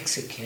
Mexico